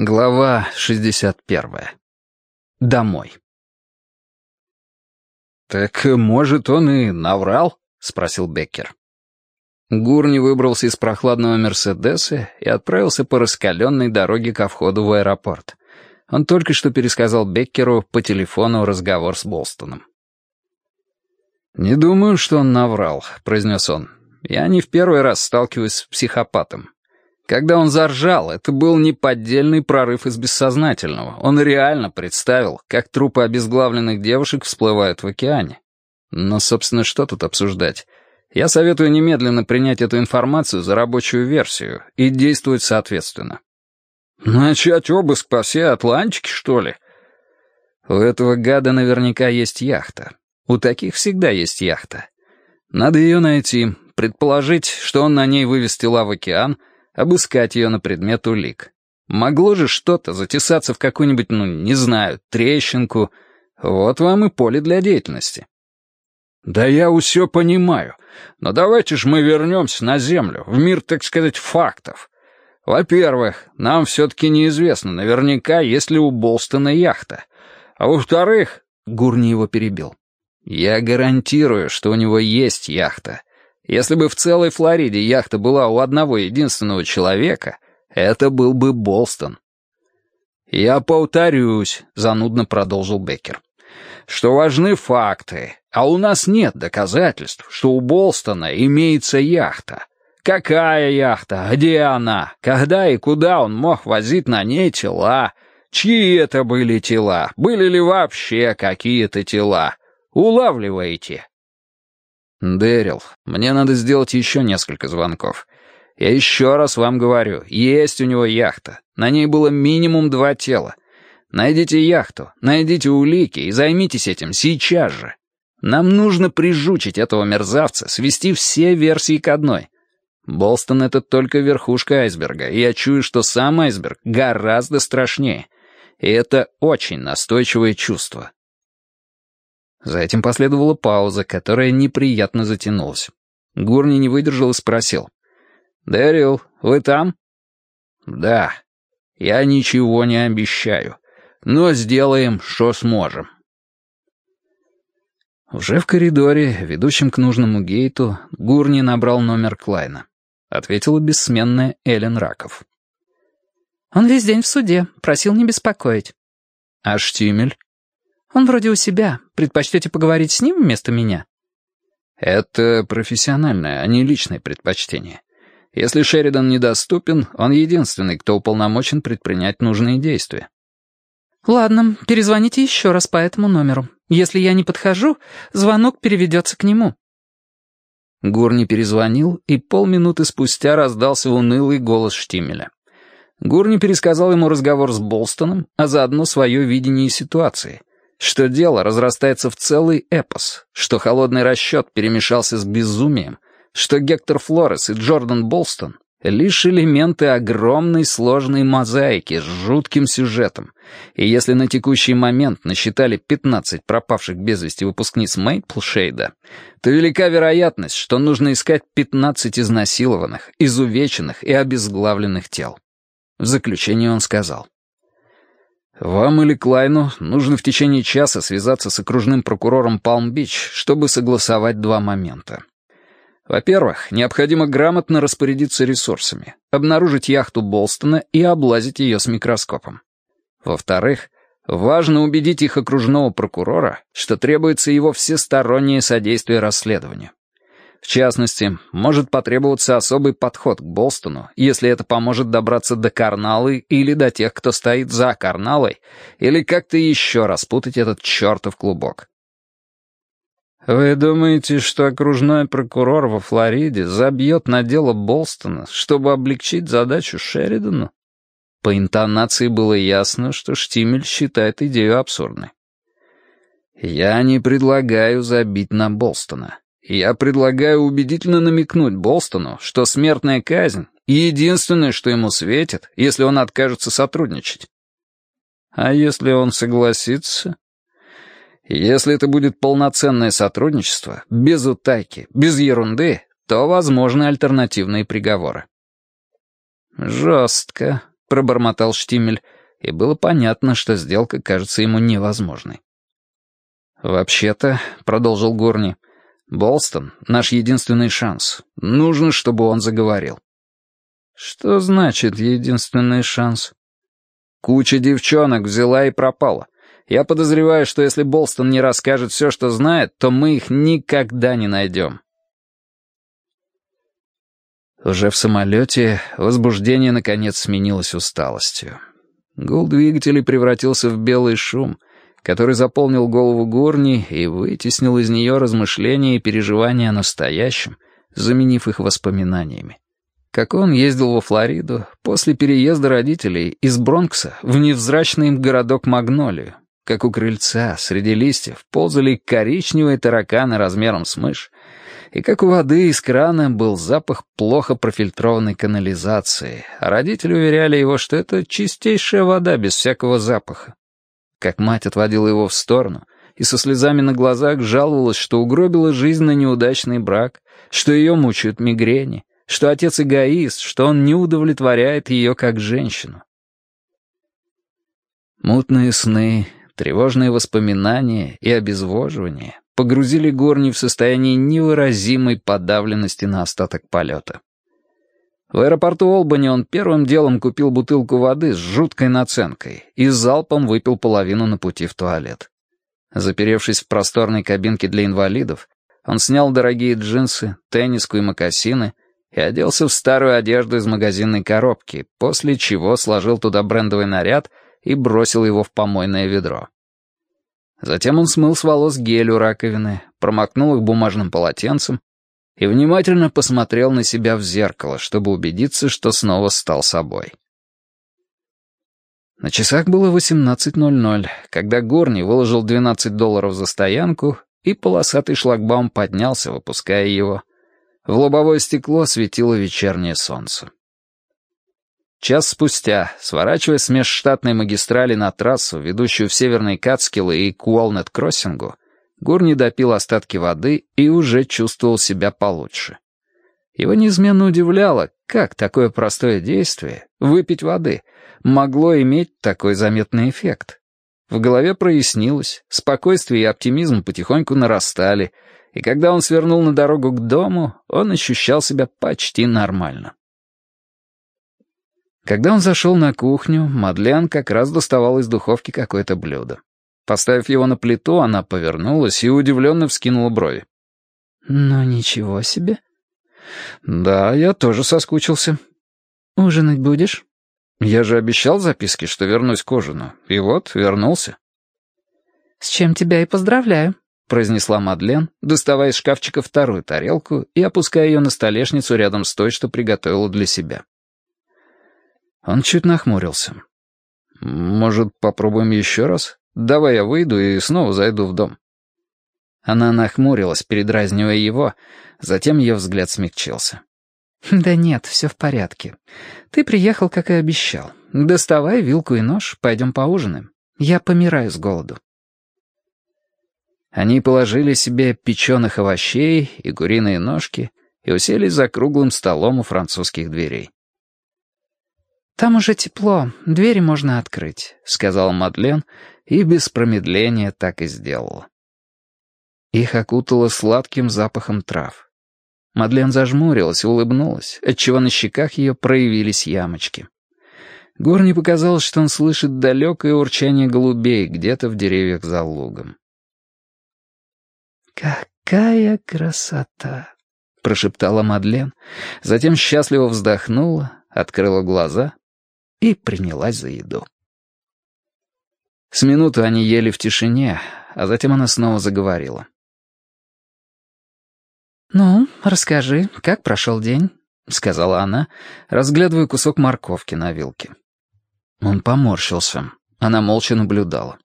Глава 61. Домой. «Так, может, он и наврал?» — спросил Беккер. Гурни выбрался из прохладного «Мерседеса» и отправился по раскаленной дороге ко входу в аэропорт. Он только что пересказал Беккеру по телефону разговор с Болстоном. «Не думаю, что он наврал», — произнес он. «Я не в первый раз сталкиваюсь с психопатом. Когда он заржал, это был не поддельный прорыв из бессознательного. Он реально представил, как трупы обезглавленных девушек всплывают в океане. Но, собственно, что тут обсуждать? Я советую немедленно принять эту информацию за рабочую версию и действовать соответственно. Начать обыск по всей Атлантике, что ли? У этого гада наверняка есть яхта. У таких всегда есть яхта. Надо ее найти, предположить, что он на ней вывез тела в океан — обыскать ее на предмет улик. Могло же что-то затесаться в какую-нибудь, ну, не знаю, трещинку. Вот вам и поле для деятельности. Да я все понимаю. Но давайте же мы вернемся на Землю, в мир, так сказать, фактов. Во-первых, нам все-таки неизвестно наверняка, есть ли у Болстона яхта. А во-вторых, Гурни его перебил. Я гарантирую, что у него есть яхта. Если бы в целой Флориде яхта была у одного единственного человека, это был бы Болстон. «Я повторюсь», — занудно продолжил Беккер, «что важны факты, а у нас нет доказательств, что у Болстона имеется яхта. Какая яхта? Где она? Когда и куда он мог возить на ней тела? Чьи это были тела? Были ли вообще какие-то тела? Улавливаете?» «Дэрил, мне надо сделать еще несколько звонков. Я еще раз вам говорю, есть у него яхта. На ней было минимум два тела. Найдите яхту, найдите улики и займитесь этим сейчас же. Нам нужно прижучить этого мерзавца, свести все версии к одной. Болстон — это только верхушка айсберга, и я чую, что сам айсберг гораздо страшнее. И это очень настойчивое чувство. За этим последовала пауза, которая неприятно затянулась. Гурни не выдержал и спросил. «Дэрил, вы там?» «Да. Я ничего не обещаю, но сделаем, что сможем». Уже в коридоре, ведущем к нужному гейту, Гурни набрал номер Клайна. Ответила бессменная Эллен Раков. «Он весь день в суде, просил не беспокоить». «А Штимель?» Он вроде у себя. Предпочтете поговорить с ним вместо меня?» «Это профессиональное, а не личное предпочтение. Если Шеридан недоступен, он единственный, кто уполномочен предпринять нужные действия». «Ладно, перезвоните еще раз по этому номеру. Если я не подхожу, звонок переведется к нему». Гурни перезвонил, и полминуты спустя раздался унылый голос Штимеля. Гурни пересказал ему разговор с Болстоном, а заодно свое видение ситуации что дело разрастается в целый эпос, что холодный расчет перемешался с безумием, что Гектор Флорес и Джордан Болстон — лишь элементы огромной сложной мозаики с жутким сюжетом, и если на текущий момент насчитали 15 пропавших без вести выпускниц Мейплшейда, то велика вероятность, что нужно искать 15 изнасилованных, изувеченных и обезглавленных тел. В заключение он сказал — вам или Клайну нужно в течение часа связаться с окружным прокурором Палм-Бич, чтобы согласовать два момента. Во-первых, необходимо грамотно распорядиться ресурсами, обнаружить яхту Болстона и облазить ее с микроскопом. Во-вторых, важно убедить их окружного прокурора, что требуется его всестороннее содействие расследованию. В частности, может потребоваться особый подход к Болстону, если это поможет добраться до Карналы или до тех, кто стоит за Карналой, или как-то еще распутать этот чертов клубок. Вы думаете, что окружной прокурор во Флориде забьет на дело Болстона, чтобы облегчить задачу Шеридану? По интонации было ясно, что Штимель считает идею абсурдной. Я не предлагаю забить на Болстона. Я предлагаю убедительно намекнуть Болстону, что смертная казнь — единственное, что ему светит, если он откажется сотрудничать. А если он согласится? Если это будет полноценное сотрудничество, без утайки, без ерунды, то возможны альтернативные приговоры. Жестко, — пробормотал Штимель, и было понятно, что сделка кажется ему невозможной. «Вообще-то», — продолжил Горни, — «Болстон — наш единственный шанс. Нужно, чтобы он заговорил». «Что значит единственный шанс?» «Куча девчонок взяла и пропала. Я подозреваю, что если Болстон не расскажет все, что знает, то мы их никогда не найдем». Уже в самолете возбуждение наконец сменилось усталостью. Гул двигателей превратился в белый шум, который заполнил голову Горни и вытеснил из нее размышления и переживания о настоящем, заменив их воспоминаниями. Как он ездил во Флориду после переезда родителей из Бронкса в невзрачный им городок Магнолию, как у крыльца среди листьев ползали коричневые тараканы размером с мышь, и как у воды из крана был запах плохо профильтрованной канализации, а родители уверяли его, что это чистейшая вода без всякого запаха. Как мать отводила его в сторону и со слезами на глазах жаловалась, что угробила жизнь на неудачный брак, что ее мучают мигрени, что отец эгоист, что он не удовлетворяет ее как женщину. Мутные сны, тревожные воспоминания и обезвоживание погрузили Горни в состояние невыразимой подавленности на остаток полета. В аэропорту Олбани он первым делом купил бутылку воды с жуткой наценкой и залпом выпил половину на пути в туалет. Заперевшись в просторной кабинке для инвалидов, он снял дорогие джинсы, тенниску и мокасины и оделся в старую одежду из магазинной коробки, после чего сложил туда брендовый наряд и бросил его в помойное ведро. Затем он смыл с волос гель у раковины, промокнул их бумажным полотенцем и внимательно посмотрел на себя в зеркало, чтобы убедиться, что снова стал собой. На часах было 18.00, когда Горни выложил 12 долларов за стоянку, и полосатый шлагбаум поднялся, выпуская его. В лобовое стекло светило вечернее солнце. Час спустя, сворачивая с межштатной магистрали на трассу, ведущую в Северные Кацкиллы и к Гурни допил остатки воды и уже чувствовал себя получше. Его неизменно удивляло, как такое простое действие, выпить воды, могло иметь такой заметный эффект. В голове прояснилось, спокойствие и оптимизм потихоньку нарастали, и когда он свернул на дорогу к дому, он ощущал себя почти нормально. Когда он зашел на кухню, Мадлен как раз доставала из духовки какое-то блюдо. Поставив его на плиту, она повернулась и удивленно вскинула брови. «Ну, ничего себе». «Да, я тоже соскучился». «Ужинать будешь?» «Я же обещал записке, что вернусь к ужину. И вот, вернулся». «С чем тебя и поздравляю», — произнесла Мадлен, доставая из шкафчика вторую тарелку и опуская ее на столешницу рядом с той, что приготовила для себя. Он чуть нахмурился. «Может, попробуем еще раз? Давай я выйду и снова зайду в дом». Она нахмурилась, передразнивая его, затем ее взгляд смягчился. «Да нет, все в порядке. Ты приехал, как и обещал. Доставай вилку и нож, пойдем поужинаем. Я помираю с голоду». Они положили себе печеных овощей и куриные ножки и уселись за круглым столом у французских дверей. «Там уже тепло, двери можно открыть», — сказала Мадлен, и без промедления так и сделала. Их окутало сладким запахом трав. Мадлен зажмурилась и улыбнулась, отчего на щеках ее проявились ямочки. Горни показалось, что он слышит далекое урчание голубей где-то в деревьях за лугом. «Какая красота!» — прошептала Мадлен, затем счастливо вздохнула, открыла глаза и принялась за еду. С минуту они ели в тишине, а затем она снова заговорила. «Ну, расскажи, как прошел день?» — сказала она, разглядывая кусок морковки на вилке. Он поморщился. Она молча наблюдала.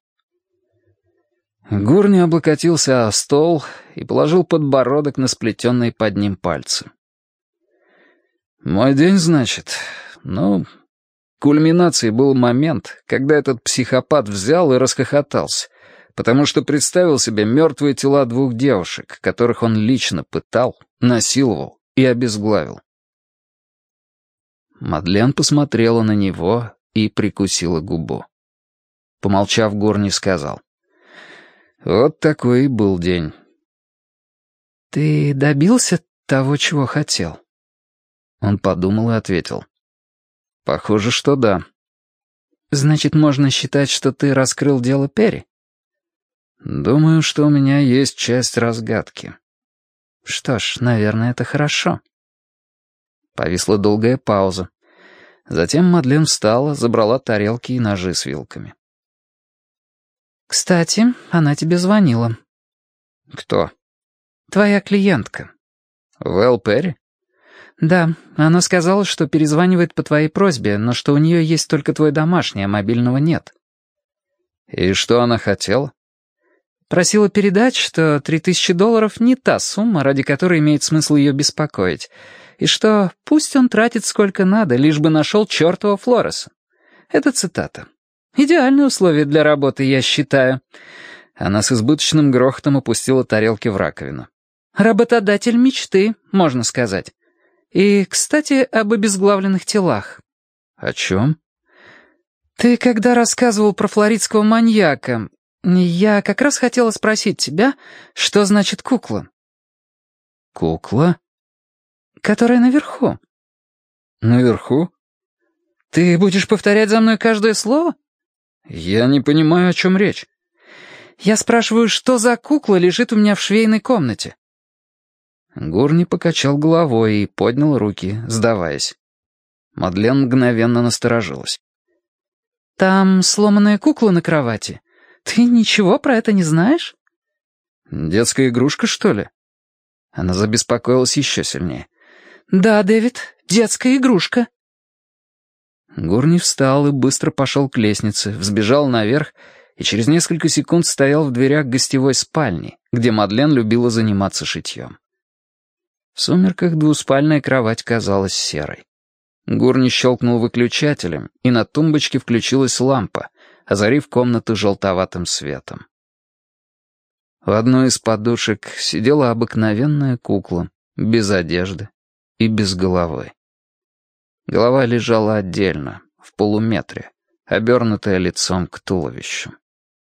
Гурни облокотился о стол и положил подбородок на сплетенные под ним пальцы. «Мой день, значит? Ну, Кульминацией был момент, когда этот психопат взял и расхохотался, потому что представил себе мертвые тела двух девушек, которых он лично пытал, насиловал и обезглавил. Мадлен посмотрела на него и прикусила губу. Помолчав, Горни сказал. «Вот такой и был день». «Ты добился того, чего хотел?» Он подумал и ответил. «Похоже, что да». «Значит, можно считать, что ты раскрыл дело Перри?» «Думаю, что у меня есть часть разгадки». «Что ж, наверное, это хорошо». Повисла долгая пауза. Затем Мадлен встала, забрала тарелки и ножи с вилками. «Кстати, она тебе звонила». «Кто?» «Твоя клиентка». «Вэл Перри?» «Да, она сказала, что перезванивает по твоей просьбе, но что у нее есть только твой домашний, а мобильного нет». «И что она хотела?» Просила передать, что три тысячи долларов не та сумма, ради которой имеет смысл ее беспокоить, и что пусть он тратит сколько надо, лишь бы нашел чертова Флореса. Это цитата. «Идеальные условия для работы, я считаю». Она с избыточным грохотом опустила тарелки в раковину. «Работодатель мечты, можно сказать. И, кстати, об обезглавленных телах». «О чем?» «Ты когда рассказывал про флоридского маньяка, я как раз хотела спросить тебя, что значит кукла?» «Кукла?» «Которая наверху». «Наверху?» «Ты будешь повторять за мной каждое слово?» «Я не понимаю, о чем речь». «Я спрашиваю, что за кукла лежит у меня в швейной комнате?» Гурни покачал головой и поднял руки, сдаваясь. Мадлен мгновенно насторожилась. «Там сломанная кукла на кровати. Ты ничего про это не знаешь?» «Детская игрушка, что ли?» Она забеспокоилась еще сильнее. «Да, Дэвид, детская игрушка». Гурни встал и быстро пошел к лестнице, взбежал наверх и через несколько секунд стоял в дверях гостевой спальни, где Мадлен любила заниматься шитьем. В сумерках двуспальная кровать казалась серой. Гурни щелкнул выключателем, и на тумбочке включилась лампа, озарив комнату желтоватым светом. В одной из подушек сидела обыкновенная кукла, без одежды и без головы. Голова лежала отдельно, в полуметре, обернутая лицом к туловищу.